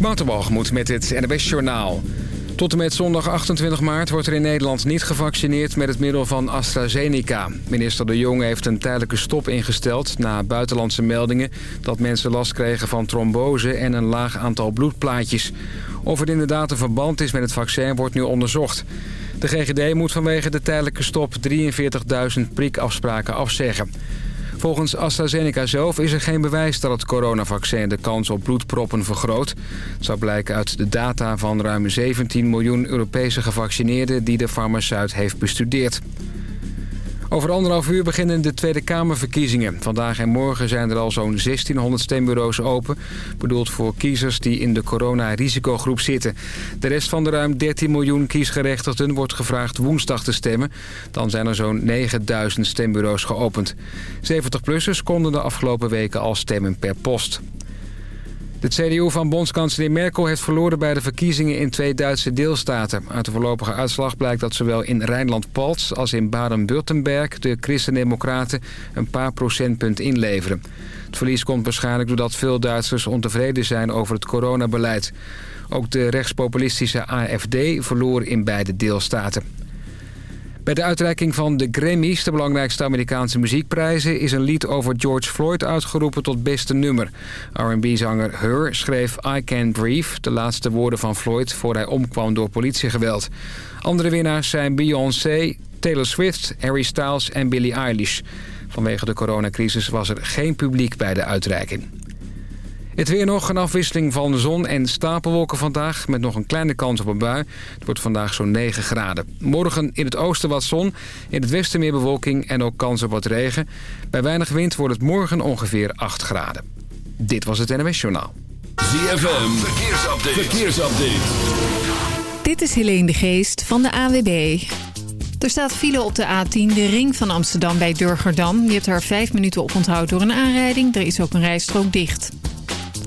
Waterbalgemoed met het NWS Journaal. Tot en met zondag 28 maart wordt er in Nederland niet gevaccineerd met het middel van AstraZeneca. Minister De Jong heeft een tijdelijke stop ingesteld na buitenlandse meldingen... dat mensen last kregen van trombose en een laag aantal bloedplaatjes. Of er inderdaad een verband is met het vaccin wordt nu onderzocht. De GGD moet vanwege de tijdelijke stop 43.000 prikafspraken afzeggen. Volgens AstraZeneca zelf is er geen bewijs dat het coronavaccin de kans op bloedproppen vergroot. Het zou blijken uit de data van ruim 17 miljoen Europese gevaccineerden die de farmaceut heeft bestudeerd. Over anderhalf uur beginnen de Tweede Kamerverkiezingen. Vandaag en morgen zijn er al zo'n 1600 stembureaus open. Bedoeld voor kiezers die in de corona-risicogroep zitten. De rest van de ruim 13 miljoen kiesgerechtigden wordt gevraagd woensdag te stemmen. Dan zijn er zo'n 9000 stembureaus geopend. 70-plussers konden de afgelopen weken al stemmen per post. De CDU van bondskanselier Merkel heeft verloren bij de verkiezingen in twee Duitse deelstaten. Uit de voorlopige uitslag blijkt dat zowel in Rijnland-Palts als in Baden-Württemberg de christendemocraten een paar procentpunt inleveren. Het verlies komt waarschijnlijk doordat veel Duitsers ontevreden zijn over het coronabeleid. Ook de rechtspopulistische AFD verloor in beide deelstaten. Bij de uitreiking van de Grammys, de belangrijkste Amerikaanse muziekprijzen... is een lied over George Floyd uitgeroepen tot beste nummer. R&B-zanger Her schreef I Can't Breathe... de laatste woorden van Floyd voor hij omkwam door politiegeweld. Andere winnaars zijn Beyoncé, Taylor Swift, Harry Styles en Billie Eilish. Vanwege de coronacrisis was er geen publiek bij de uitreiking. Het weer nog, een afwisseling van zon en stapelwolken vandaag... met nog een kleine kans op een bui. Het wordt vandaag zo'n 9 graden. Morgen in het oosten wat zon, in het westen meer bewolking... en ook kans op wat regen. Bij weinig wind wordt het morgen ongeveer 8 graden. Dit was het NMS Journaal. ZFM, verkeersupdate. verkeersupdate. Dit is Helene de Geest van de AWB. Er staat file op de A10, de ring van Amsterdam bij Durgerdam. Je hebt daar 5 minuten op onthoud door een aanrijding. Er is ook een rijstrook dicht.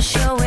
show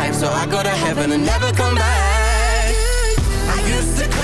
life. So I go to heaven and never come back. I used to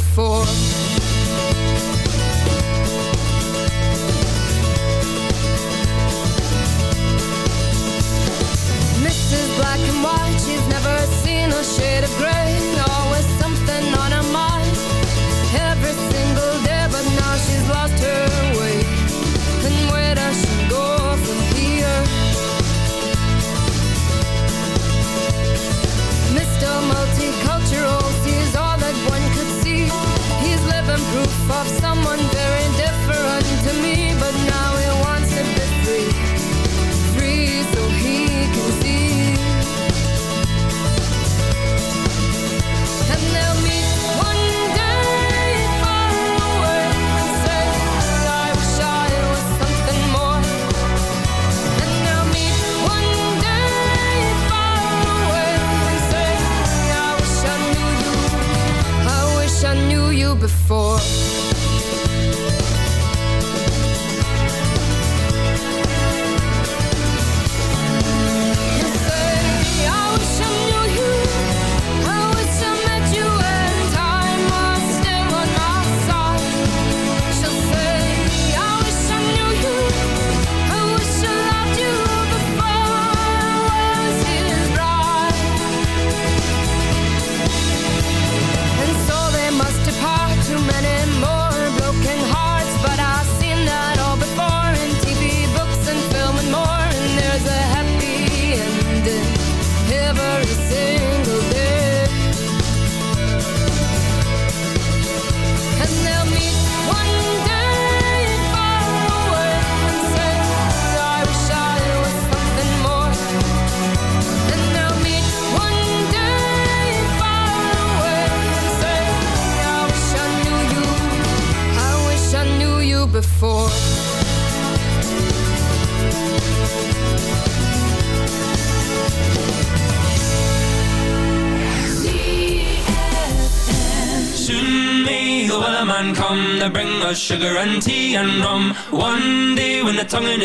before.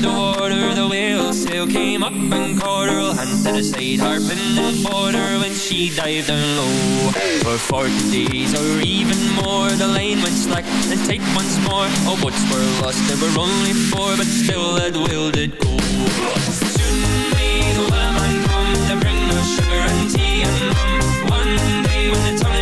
the water, the whale's tail came up and caught her hand to the side, harping and fought her when she dived down low. For 40 days or even more, the line went slack and tight once more. All boats were lost, there were only four, but still that whale did go. Soon may the well man come to bring us sugar and tea and rum. One day when the time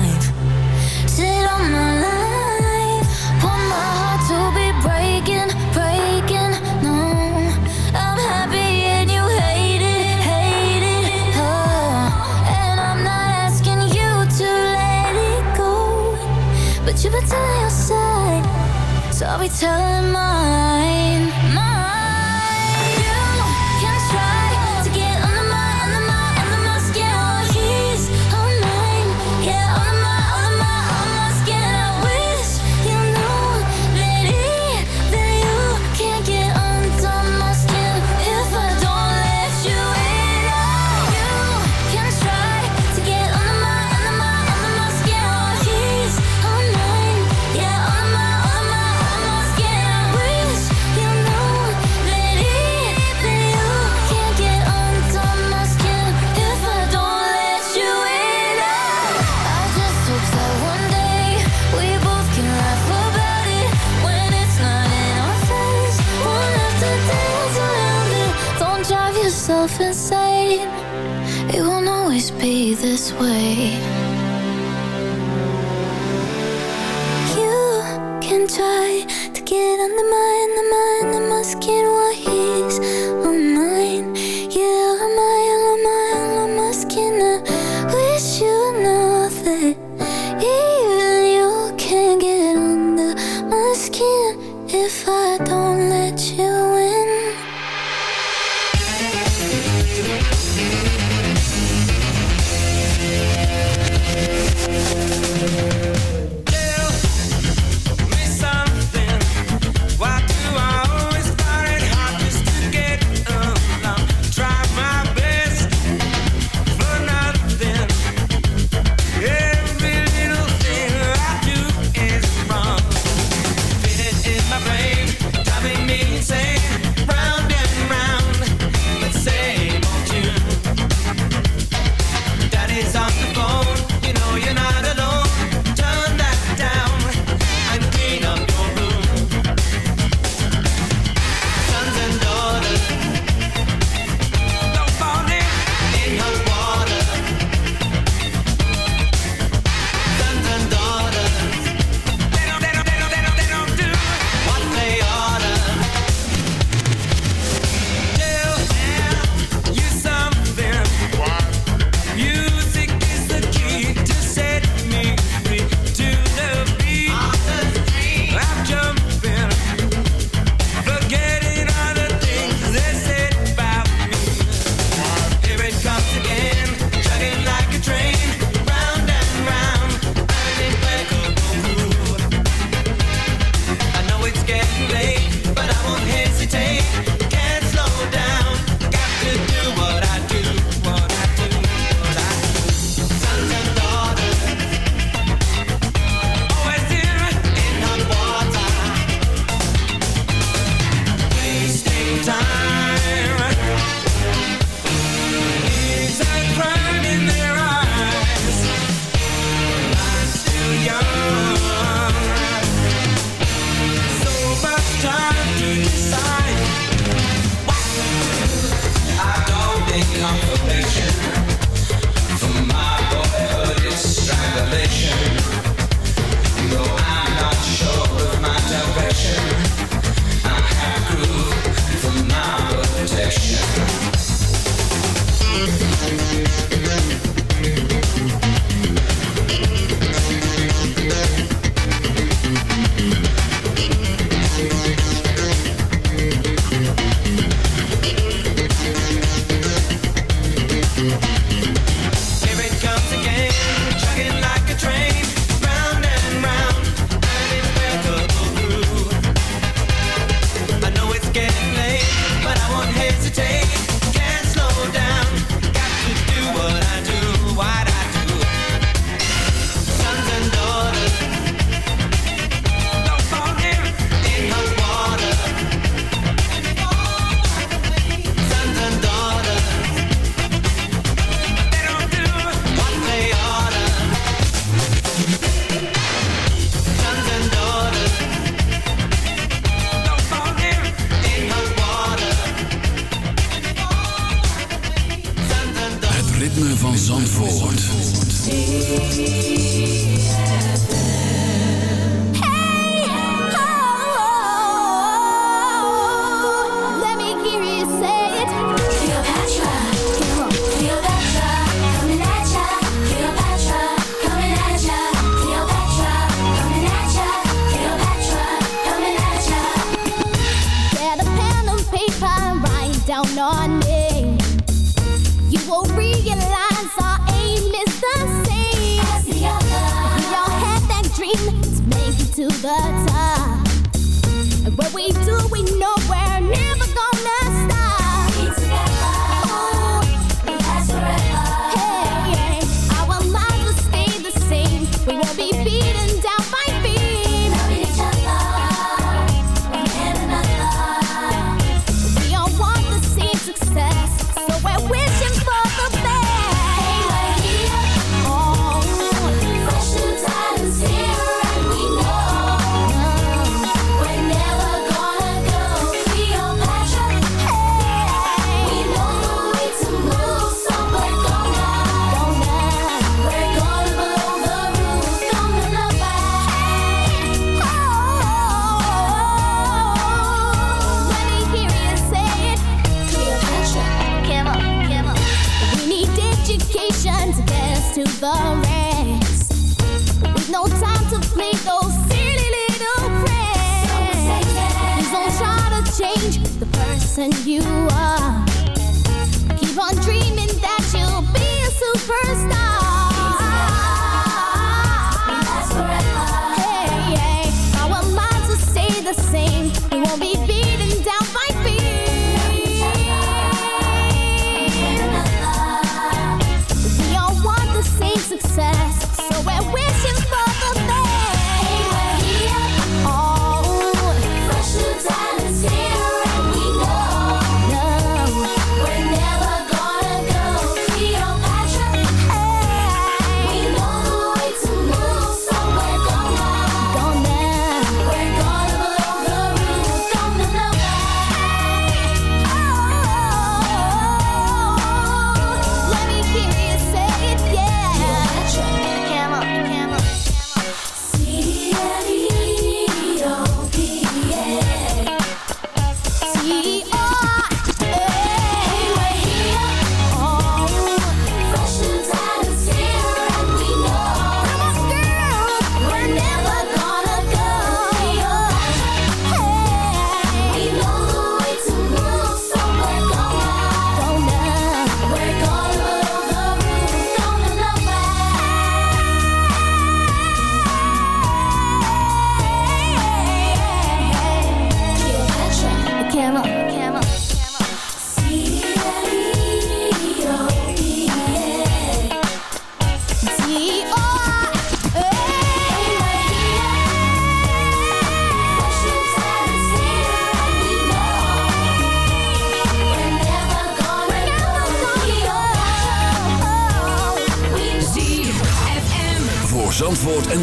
I'll be telling my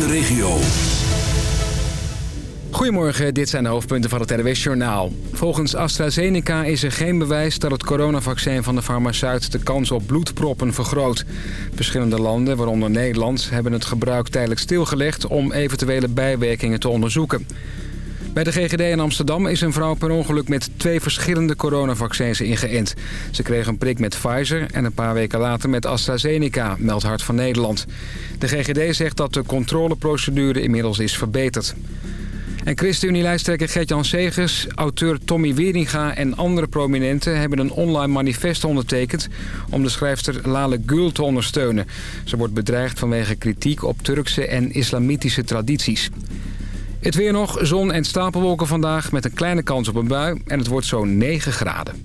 regio. Goedemorgen, dit zijn de hoofdpunten van het NWS Journaal. Volgens AstraZeneca is er geen bewijs dat het coronavaccin van de farmaceut de kans op bloedproppen vergroot. Verschillende landen, waaronder Nederland, hebben het gebruik tijdelijk stilgelegd om eventuele bijwerkingen te onderzoeken. Bij de GGD in Amsterdam is een vrouw per ongeluk met twee verschillende coronavaccins ingeënt. Ze kreeg een prik met Pfizer en een paar weken later met AstraZeneca, meldt Hart van Nederland. De GGD zegt dat de controleprocedure inmiddels is verbeterd. En ChristenUnie-lijsttrekker Gert-Jan Segers, auteur Tommy Wieringa en andere prominenten... hebben een online manifest ondertekend om de schrijfster Lale Gül te ondersteunen. Ze wordt bedreigd vanwege kritiek op Turkse en islamitische tradities. Het weer nog, zon en stapelwolken vandaag met een kleine kans op een bui. En het wordt zo'n 9 graden.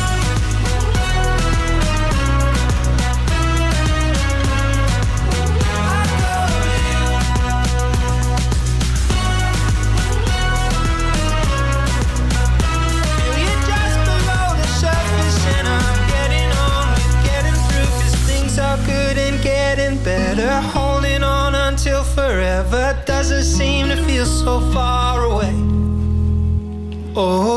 So far away. Oh,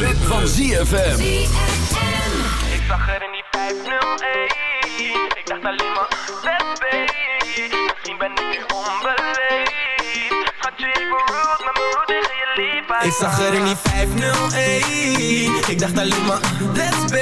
ritme, van ZFM. Ik zag er in die 501 Ik dacht alleen maar, let's Misschien ben ik nu onbeleefd. Schatje, ik ben rude, met mijn rude tegen je lief Ik zag er in die 501 Ik dacht alleen maar, let's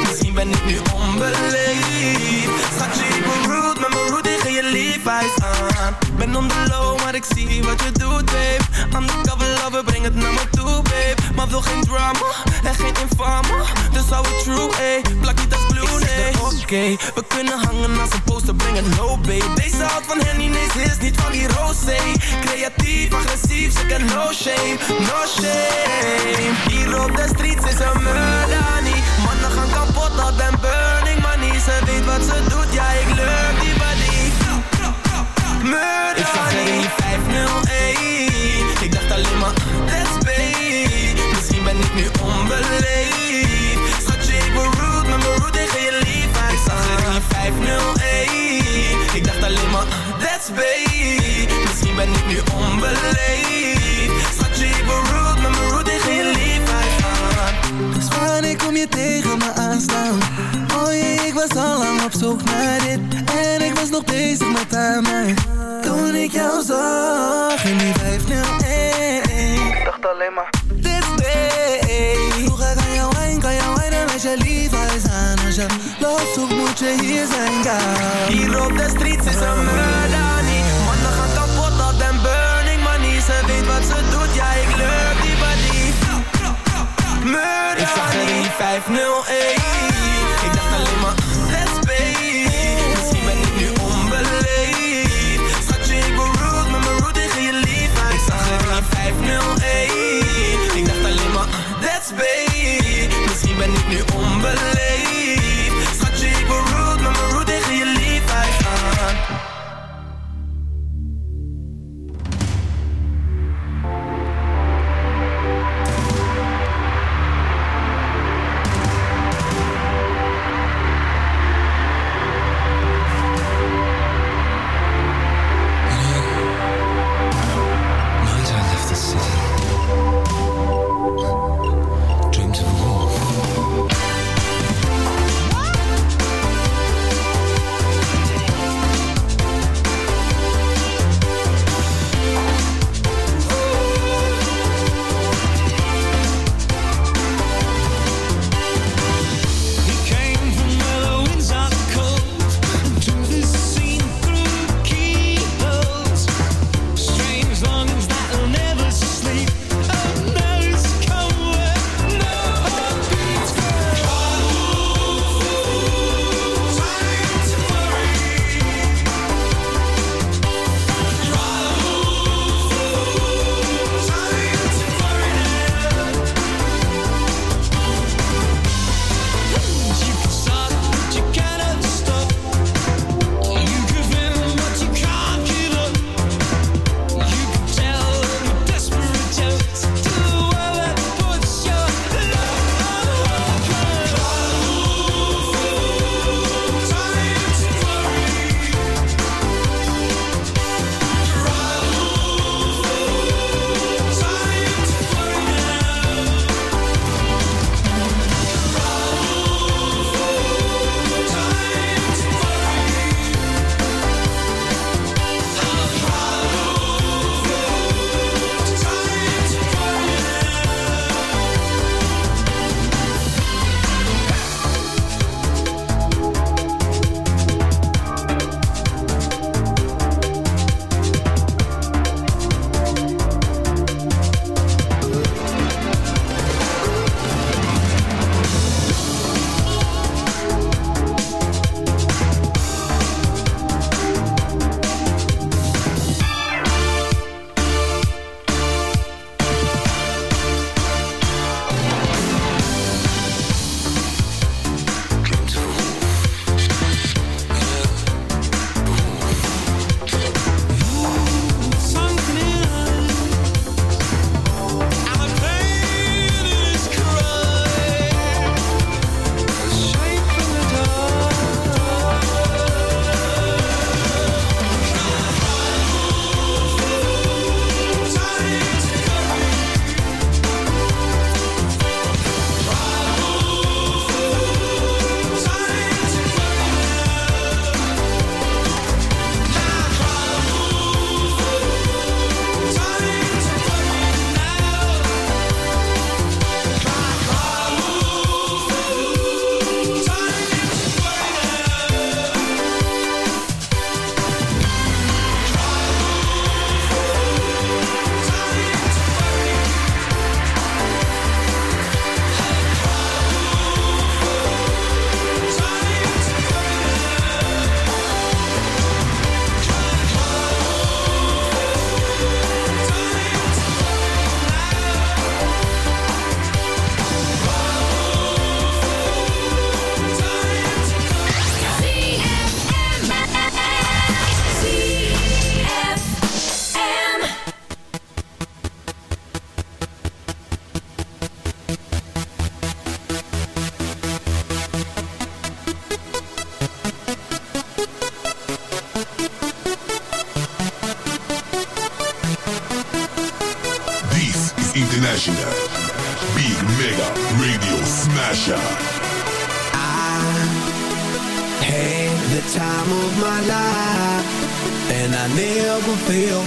Misschien ben ik nu onbeleefd. Schatje, ik ben rude, met mijn rude tegen je lief aan Ben on the low, maar ik zie wat je doet, babe. Undercover lover, breng het naar me toe, babe Wil geen drama en geen infame. Dus hou het true, ey. Plak niet als blue, nee. Oké, we kunnen hangen als een poster, breng het low, babe. Deze houdt van Henny, nee, ze is niet van die rosé. Creatief, agressief, ze ken no shame, no shame. Hier op de streets is een murder, niet Mannen gaan kapot, dat ben burning money. Ze weet wat ze doet, ja, ik lurk die body. Murder, ik zag er in die 501 ben ik nu onbeleefd. Schatje, ik ben rude, met mijn rude tegen je lief. Ik zag er in die 501 Ik dacht alleen maar, let's babe. Misschien ben ik nu onbeleefd. Schatje, ik ben rude, met mijn rude tegen je lief. Dus wanneer kom je tegen me aanstaan? Oh jee, ik was al lang op zoek naar dit. En ik was nog bezig met haar mij Toen ik jou zag in die 501 Ik dacht alleen maar liefheid aan Als je loopt zoekt moet je hier zijn, girl. Hier op de streets is een murder niet Mannen gaan kapot, dat en burning money. Ze weet wat ze doet, ja ik lurk die body. Murder Ik zag er in die 501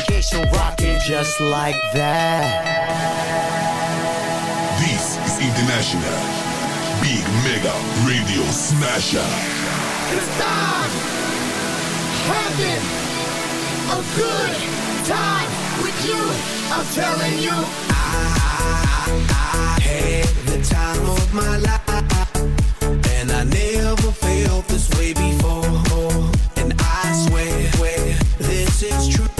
vacation rocking just like that. This is International Big Mega Radio Smasher. Cause I'm having a good time with you. I'm telling you. I, I, I had the time of my life. And I never felt this way before. And I swear, swear this is true.